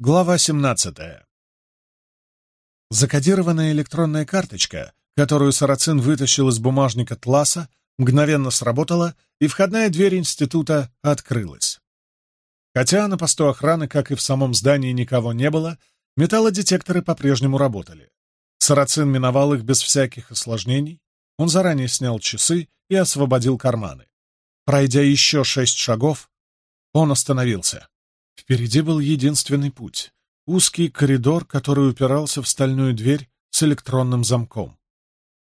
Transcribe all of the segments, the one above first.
Глава 17. Закодированная электронная карточка, которую Сарацин вытащил из бумажника Тласа, мгновенно сработала, и входная дверь института открылась. Хотя на посту охраны, как и в самом здании, никого не было, металлодетекторы по-прежнему работали. Сарацин миновал их без всяких осложнений, он заранее снял часы и освободил карманы. Пройдя еще шесть шагов, он остановился. Впереди был единственный путь — узкий коридор, который упирался в стальную дверь с электронным замком.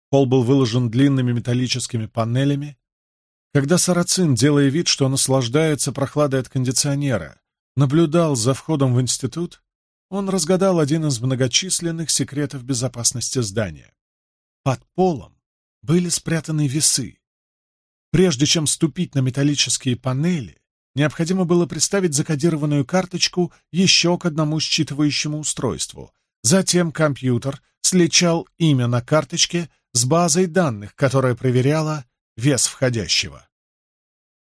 Пол был выложен длинными металлическими панелями. Когда Сарацин, делая вид, что наслаждается прохладой от кондиционера, наблюдал за входом в институт, он разгадал один из многочисленных секретов безопасности здания. Под полом были спрятаны весы. Прежде чем ступить на металлические панели, Необходимо было представить закодированную карточку еще к одному считывающему устройству. Затем компьютер сличал имя на карточке с базой данных, которая проверяла вес входящего.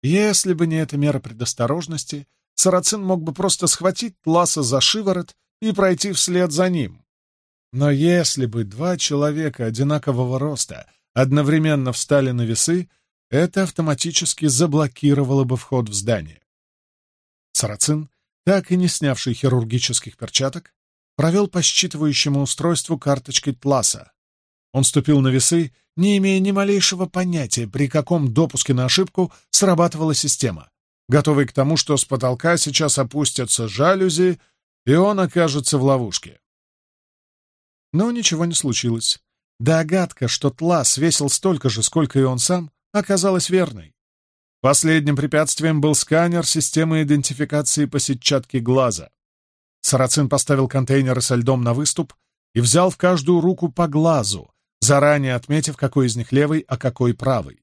Если бы не эта мера предосторожности, Сарацин мог бы просто схватить Ласа за шиворот и пройти вслед за ним. Но если бы два человека одинакового роста одновременно встали на весы, это автоматически заблокировало бы вход в здание. Сарацин, так и не снявший хирургических перчаток, провел по считывающему устройству карточкой Тласа. Он ступил на весы, не имея ни малейшего понятия, при каком допуске на ошибку срабатывала система, готовый к тому, что с потолка сейчас опустятся жалюзи, и он окажется в ловушке. Но ничего не случилось. Догадка, что Тлас весил столько же, сколько и он сам, оказалась верной. Последним препятствием был сканер системы идентификации по сетчатке глаза. Сарацин поставил контейнеры со льдом на выступ и взял в каждую руку по глазу, заранее отметив, какой из них левый, а какой правый.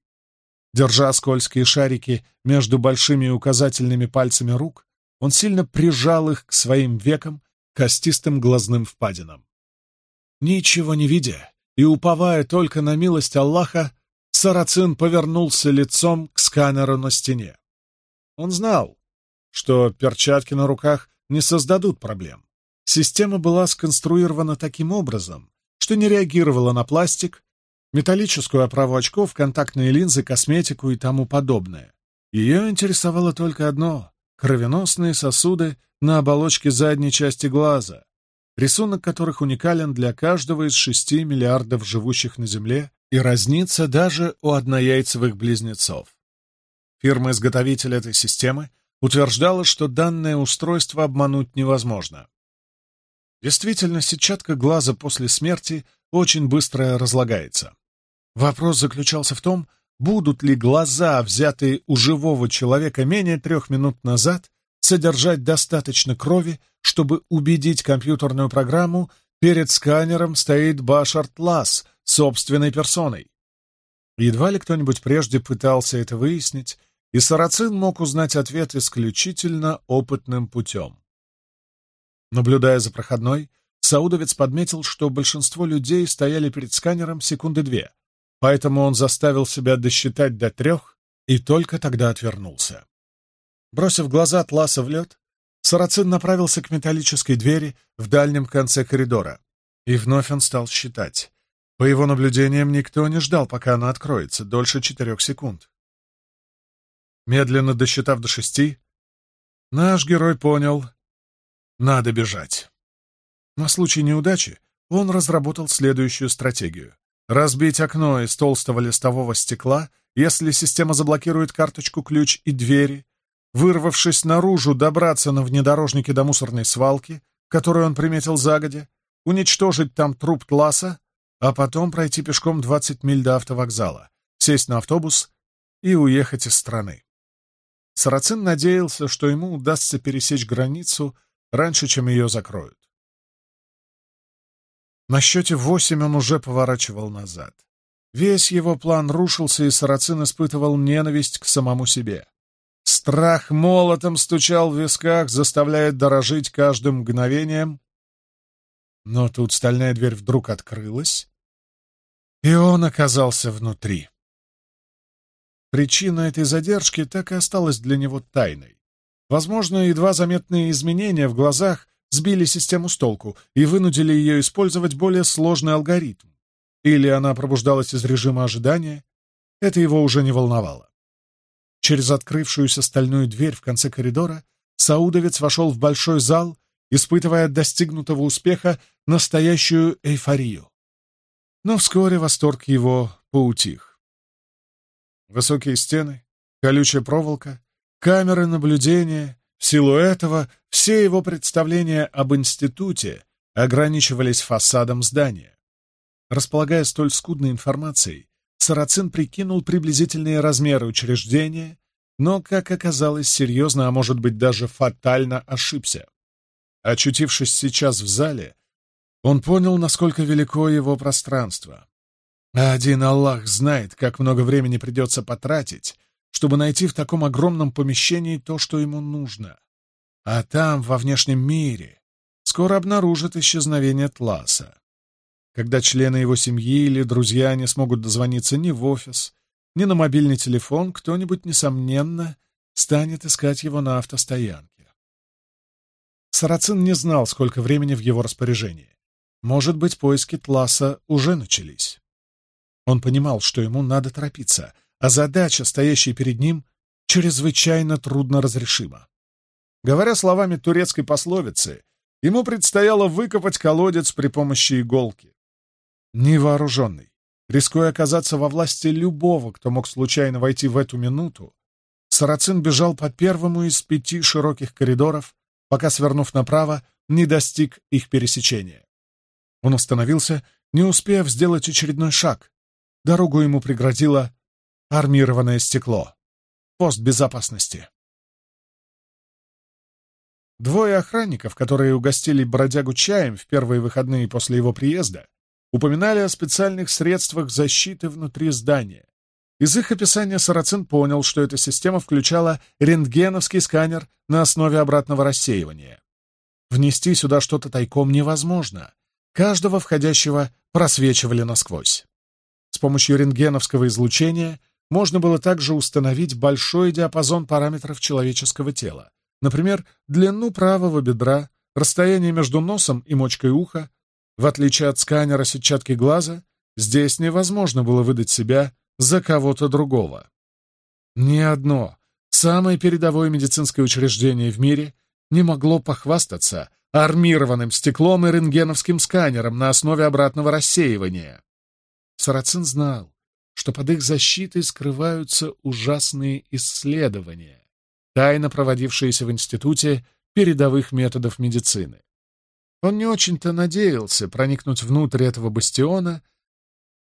Держа скользкие шарики между большими и указательными пальцами рук, он сильно прижал их к своим векам, костистым глазным впадинам. Ничего не видя и уповая только на милость Аллаха, Сарацин повернулся лицом к сканеру на стене. Он знал, что перчатки на руках не создадут проблем. Система была сконструирована таким образом, что не реагировала на пластик, металлическую оправу очков, контактные линзы, косметику и тому подобное. Ее интересовало только одно — кровеносные сосуды на оболочке задней части глаза, рисунок которых уникален для каждого из шести миллиардов живущих на Земле и разница даже у однояйцевых близнецов. Фирма-изготовитель этой системы утверждала, что данное устройство обмануть невозможно. Действительно, сетчатка глаза после смерти очень быстро разлагается. Вопрос заключался в том, будут ли глаза, взятые у живого человека менее трех минут назад, содержать достаточно крови, чтобы убедить компьютерную программу, перед сканером стоит Башарт Ласс — собственной персоной. Едва ли кто-нибудь прежде пытался это выяснить, и Сарацин мог узнать ответ исключительно опытным путем. Наблюдая за проходной, Саудовец подметил, что большинство людей стояли перед сканером секунды две, поэтому он заставил себя досчитать до трех и только тогда отвернулся. Бросив глаза атласа в лед, Сарацин направился к металлической двери в дальнем конце коридора, и вновь он стал считать. По его наблюдениям, никто не ждал, пока она откроется, дольше четырех секунд. Медленно досчитав до шести, наш герой понял — надо бежать. На случай неудачи он разработал следующую стратегию. Разбить окно из толстого листового стекла, если система заблокирует карточку, ключ и двери, вырвавшись наружу, добраться на внедорожнике до мусорной свалки, которую он приметил загодя, уничтожить там труп Тласа а потом пройти пешком 20 миль до автовокзала, сесть на автобус и уехать из страны. Сарацин надеялся, что ему удастся пересечь границу раньше, чем ее закроют. На счете восемь он уже поворачивал назад. Весь его план рушился, и Сарацин испытывал ненависть к самому себе. Страх молотом стучал в висках, заставляя дорожить каждым мгновением, но тут стальная дверь вдруг открылась, и он оказался внутри. Причина этой задержки так и осталась для него тайной. Возможно, едва заметные изменения в глазах сбили систему с толку и вынудили ее использовать более сложный алгоритм. Или она пробуждалась из режима ожидания, это его уже не волновало. Через открывшуюся стальную дверь в конце коридора Саудовец вошел в большой зал, испытывая достигнутого успеха настоящую эйфорию. Но вскоре восторг его поутих. Высокие стены, колючая проволока, камеры наблюдения, в силу этого все его представления об институте ограничивались фасадом здания. Располагая столь скудной информацией, Сарацин прикинул приблизительные размеры учреждения, но, как оказалось, серьезно, а может быть даже фатально ошибся. Очутившись сейчас в зале, он понял, насколько велико его пространство. Один Аллах знает, как много времени придется потратить, чтобы найти в таком огромном помещении то, что ему нужно. А там, во внешнем мире, скоро обнаружат исчезновение Тласа. Когда члены его семьи или друзья не смогут дозвониться ни в офис, ни на мобильный телефон, кто-нибудь, несомненно, станет искать его на автостоянке. Сарацин не знал, сколько времени в его распоряжении. Может быть, поиски Тласа уже начались. Он понимал, что ему надо торопиться, а задача, стоящая перед ним, чрезвычайно трудно разрешима. Говоря словами турецкой пословицы, ему предстояло выкопать колодец при помощи иголки. Невооруженный, рискуя оказаться во власти любого, кто мог случайно войти в эту минуту, Сарацин бежал по первому из пяти широких коридоров, пока, свернув направо, не достиг их пересечения. Он остановился, не успев сделать очередной шаг. Дорогу ему преградило армированное стекло. Пост безопасности. Двое охранников, которые угостили бродягу чаем в первые выходные после его приезда, упоминали о специальных средствах защиты внутри здания. Из их описания Сарацин понял, что эта система включала рентгеновский сканер на основе обратного рассеивания. Внести сюда что-то тайком невозможно. Каждого входящего просвечивали насквозь. С помощью рентгеновского излучения можно было также установить большой диапазон параметров человеческого тела, например, длину правого бедра, расстояние между носом и мочкой уха. В отличие от сканера сетчатки глаза, здесь невозможно было выдать себя за кого-то другого. Ни одно самое передовое медицинское учреждение в мире не могло похвастаться армированным стеклом и рентгеновским сканером на основе обратного рассеивания. Сарацин знал, что под их защитой скрываются ужасные исследования, тайно проводившиеся в Институте передовых методов медицины. Он не очень-то надеялся проникнуть внутрь этого бастиона.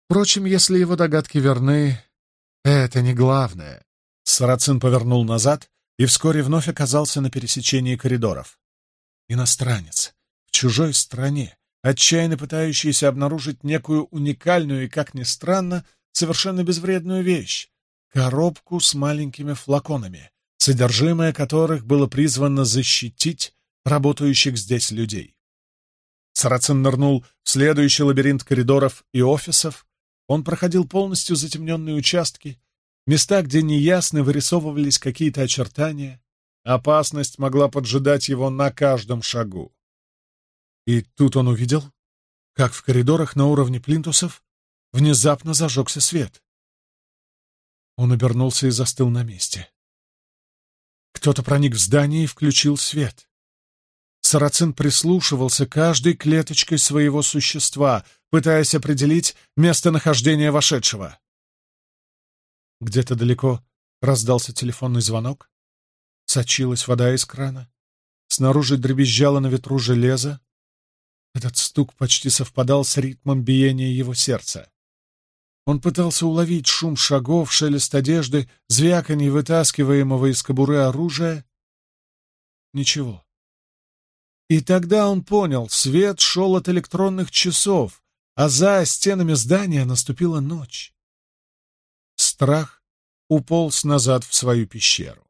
Впрочем, если его догадки верны, это не главное. Сарацин повернул назад и вскоре вновь оказался на пересечении коридоров иностранец, в чужой стране, отчаянно пытающийся обнаружить некую уникальную и, как ни странно, совершенно безвредную вещь — коробку с маленькими флаконами, содержимое которых было призвано защитить работающих здесь людей. Сарацин нырнул в следующий лабиринт коридоров и офисов. Он проходил полностью затемненные участки, места, где неясно вырисовывались какие-то очертания — Опасность могла поджидать его на каждом шагу. И тут он увидел, как в коридорах на уровне плинтусов внезапно зажегся свет. Он обернулся и застыл на месте. Кто-то проник в здание и включил свет. Сарацин прислушивался каждой клеточкой своего существа, пытаясь определить местонахождение вошедшего. Где-то далеко раздался телефонный звонок, Сочилась вода из крана. Снаружи дребезжало на ветру железо. Этот стук почти совпадал с ритмом биения его сердца. Он пытался уловить шум шагов, шелест одежды, звяканье вытаскиваемого из кобуры оружия. Ничего. И тогда он понял, свет шел от электронных часов, а за стенами здания наступила ночь. Страх уполз назад в свою пещеру.